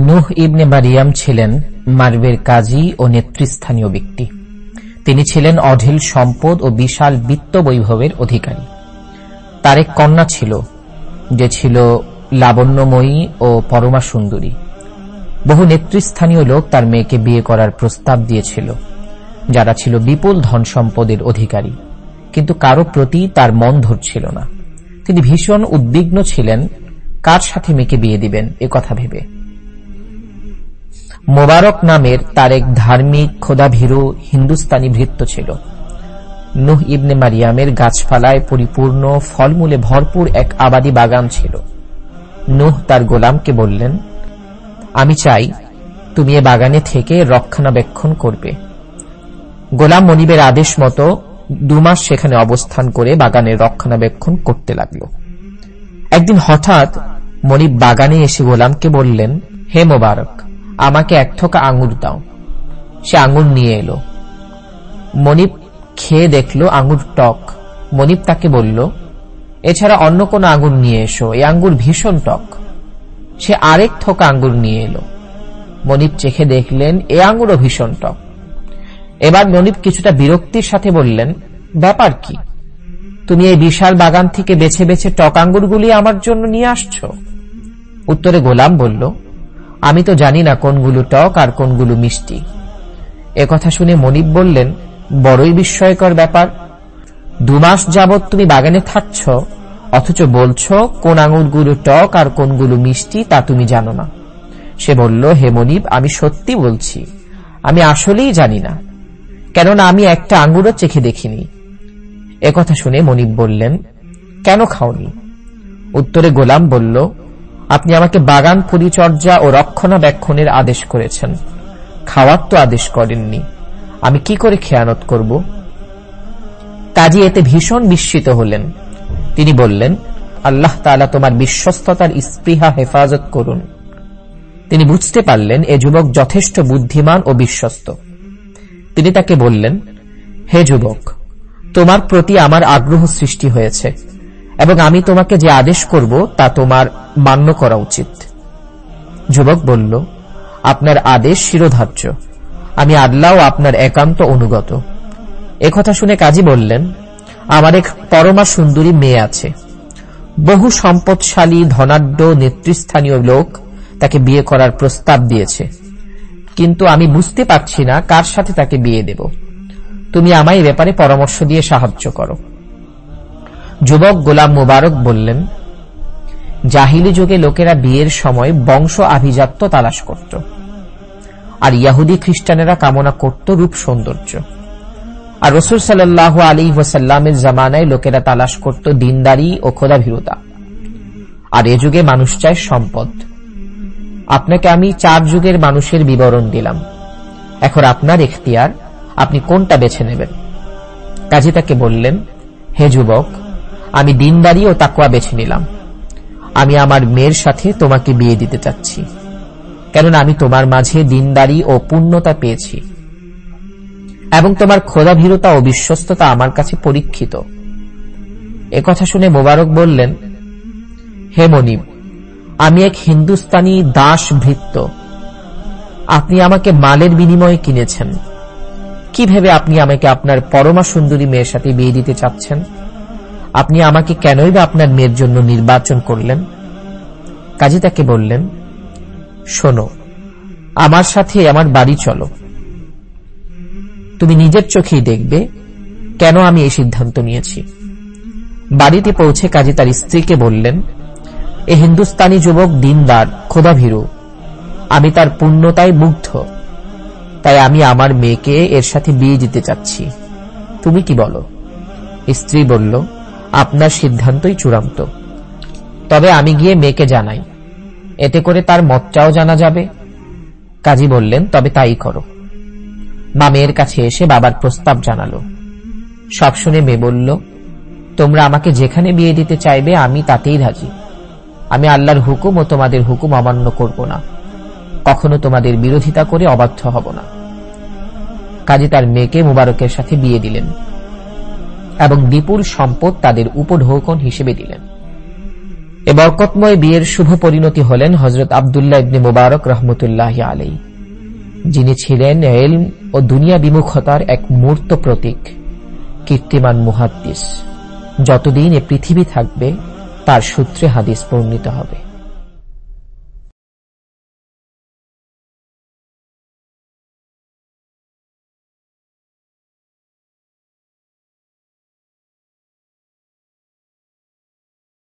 নুহ ইবনে মারিয়াম ছিলেন মারবের কাজী ও নেতৃস্থানীয় ব্যক্তি। তিনি ছিলেন অঢেল সম্পদ ও বিশাল বিত্ত বৈভবের অধিকারী। তার এক কন্যা ছিল, যে ছিল লাবণ্যময়ী ও পরমা সুন্দরী। বহু নেতৃস্থানীয় লোক তার মেয়েকে বিয়ে করার প্রস্তাব দিয়েছিল, যারা ছিল বিপুল ধন সম্পদের অধিকারী। কিন্তু কারও প্রতি তার মন ধরছিল না। তিনি ভীষণ উদ্বিগ্ন ছিলেন, কার সাথে মেয়েকে বিয়ে দিবেন, এ কথা ভেবে। মোবারক নামের তার এক ধার্মিক খোদাভীরু হিন্দুস্তানি ভৃত্য ছিল। নুহ ইবনে মারিয়ামের গাছপালায় পরিপূর্ণ ফলমূলে ভরপুর এক আবাদি বাগান ছিল। নুহ তার গোলামকে বললেন, আমি চাই তুমি এ বাগানে থেকে রক্ষণাবেক্ষণ করবে। গোলাম মনিবের আদেশ মতো দুমাস সেখানে অবস্থান করে বাগানের রক্ষণাবেক্ষণ করতে লাগল। একদিন হঠাৎ মনিব বাগানে এসে গোলামকে বললেন, হে মোবারক আমাকে এক থোকা আঙুর দাও। সে আঙুর নিয়ে এলো। মনিব খেয়ে দেখল আঙুর টক। মনিব তাকে বলল, এছাড়া অন্য কোন আঙুর নিয়ে এসো, এই আঙ্গুর ভীষণ টক। সে আরেক থোকা আঙ্গুর নিয়ে এলো। মনিব চেখে দেখলেন, এ আঙ্গুরও ভীষণ টক। এবার মনিব কিছুটা বিরক্তির সাথে বললেন, ব্যাপার কি? তুমি এই বিশাল বাগান থেকে বেছে বেছে টক আঙ্গুরগুলি আমার জন্য নিয়ে আসছ? উত্তরে গোলাম বলল আমি তো জানি না কোনগুলো টক আর কোনগুলো মিষ্টি। কথা শুনে মনিব বললেন, বড়ই বিস্ময়কর ব্যাপার। দুমাস যাবৎ তুমি বাগানে থাকছ, অথচ বলছ কোন আঙুরগুলো টক আর কোনগুলো মিষ্টি তা তুমি জানো না। সে বলল, হে মনিব, আমি সত্যি বলছি, আমি আসলেই জানি না, কেননা আমি একটা আঙ্গুরও চেখে দেখিনি। কথা শুনে মনিব বললেন, কেন খাওনি? উত্তরে গোলাম বলল আপনি আমাকে বাগান পরিচর্যা ও রক্ষণাবেক্ষণের আদেশ করেছেন। খাওয়ার তো আদেশ করেননি। আমি কি করে খেয়ানত করব? কাজী এতে ভীষণ বিস্মিত হলেন। তিনি বললেন, আল্লাহ তালা তোমার বিশ্বস্ততার স্পৃহা হেফাজত করুন। তিনি বুঝতে পারলেন এ যুবক যথেষ্ট বুদ্ধিমান ও বিশ্বস্ত। তিনি তাকে বললেন, হে যুবক, তোমার প্রতি আমার আগ্রহ সৃষ্টি হয়েছে। এবং আমি তোমাকে যে আদেশ করব, তা তোমার মান্য করা উচিত। যুবক বলল, আপনার আদেশ শিরোধার্য। আমি আল্লাহ আপনার একান্ত অনুগত। একথা শুনে কাজী বললেন, আমার এক পরমা সুন্দরী মেয়ে আছে। বহু সম্পদশালী, ধনাঢ্য, নেতৃস্থানীয় লোক তাকে বিয়ে করার প্রস্তাব দিয়েছে। কিন্তু আমি বুঝতে পারছি না কার সাথে তাকে বিয়ে দেব। তুমি আমায় ব্যাপারে পরামর্শ দিয়ে সাহায্য করো। যুবক গোলাম মুবারক বললেন, জাহিলি যুগে লোকেরা বিয়ের সময় বংশ আভিজাত্য তালাশ করত। আর ইয়াহুদি খ্রিস্টানেরা কামনা করত রূপ সৌন্দর্য। আর রসুল সাল্লাহ আলী ওসাল্লামের জামানায় লোকেরা তালাশ করত দিনদারি ও খোদাভীরতা আর এ যুগে মানুষ চায় সম্পদ। আপনাকে আমি চার যুগের মানুষের বিবরণ দিলাম। এখন আপনার এখতিয়ার, আপনি কোনটা বেছে নেবেন? কাজী তাকে বললেন, হে যুবক আমি দিনদারি ও তাকুয়া বেছে নিলাম। আমি আমার মেয়ের সাথে তোমাকে বিয়ে দিতে চাচ্ছি। কেননা আমি তোমার মাঝে দিনদারি ও পূর্ণতা পেয়েছি। এবং তোমার খোদাভীরতা ও বিশ্বস্ততা আমার কাছে পরীক্ষিত। কথা শুনে মোবারক বললেন, হে মনিব, আমি এক হিন্দুস্তানি দাস ভৃত্য আপনি আমাকে মালের বিনিময়ে কিনেছেন। কি ভেবে আপনি আমাকে আপনার পরমা সুন্দরী মেয়ের সাথে বিয়ে দিতে চাচ্ছেন? আপনি আমাকে কেনই বা আপনার মেয়ের জন্য নির্বাচন করলেন? কাজী তাকে বললেন, শোনো, আমার সাথে আমার বাড়ি চলো। তুমি নিজের চোখেই দেখবে কেন আমি এই সিদ্ধান্ত নিয়েছি। বাড়িতে পৌঁছে কাজী তার স্ত্রীকে বললেন, এ হিন্দুস্তানি যুবক দিনদার ক্ষোধাভীরু আমি তার পূর্ণতায় মুগ্ধ। তাই আমি আমার মেয়েকে এর সাথে বিয়ে দিতে চাচ্ছি। তুমি কি বলো? স্ত্রী বলল আপনার সিদ্ধান্তই চূড়ান্ত। তবে আমি গিয়ে মেয়েকে জানাই। এতে করে তার মতটাও জানা যাবে। কাজী বললেন, তবে তাই করো। মা মেয়ের কাছে এসে বাবার প্রস্তাব জানালো। সব শুনে মেয়ে বলল, তোমরা আমাকে যেখানে বিয়ে দিতে চাইবে, আমি তাতেই রাজি আমি আল্লাহর হুকুম ও তোমাদের হুকুম অমান্য করব না। কখনো তোমাদের বিরোধিতা করে অবাধ্য হব না। কাজী তার মেয়েকে মুবারকের সাথে বিয়ে দিলেন। এবং বিপুল সম্পদ তাদের উপঢৌকন হিসেবে দিলেন। এ বরকতময় বিয়ের শুভ পরিণতি হলেন হজরত আবদুল্লাহ ইবনে মুবারক রহমতুল্লাহ আলী যিনি ছিলেন এলম ও দুনিয়া বিমুখতার এক মূর্ত প্রতীক, কীর্তিমান মুহাদ্দিস। যতদিন এ পৃথিবী থাকবে, তার সূত্রে হাদিস বর্ণিত হবে।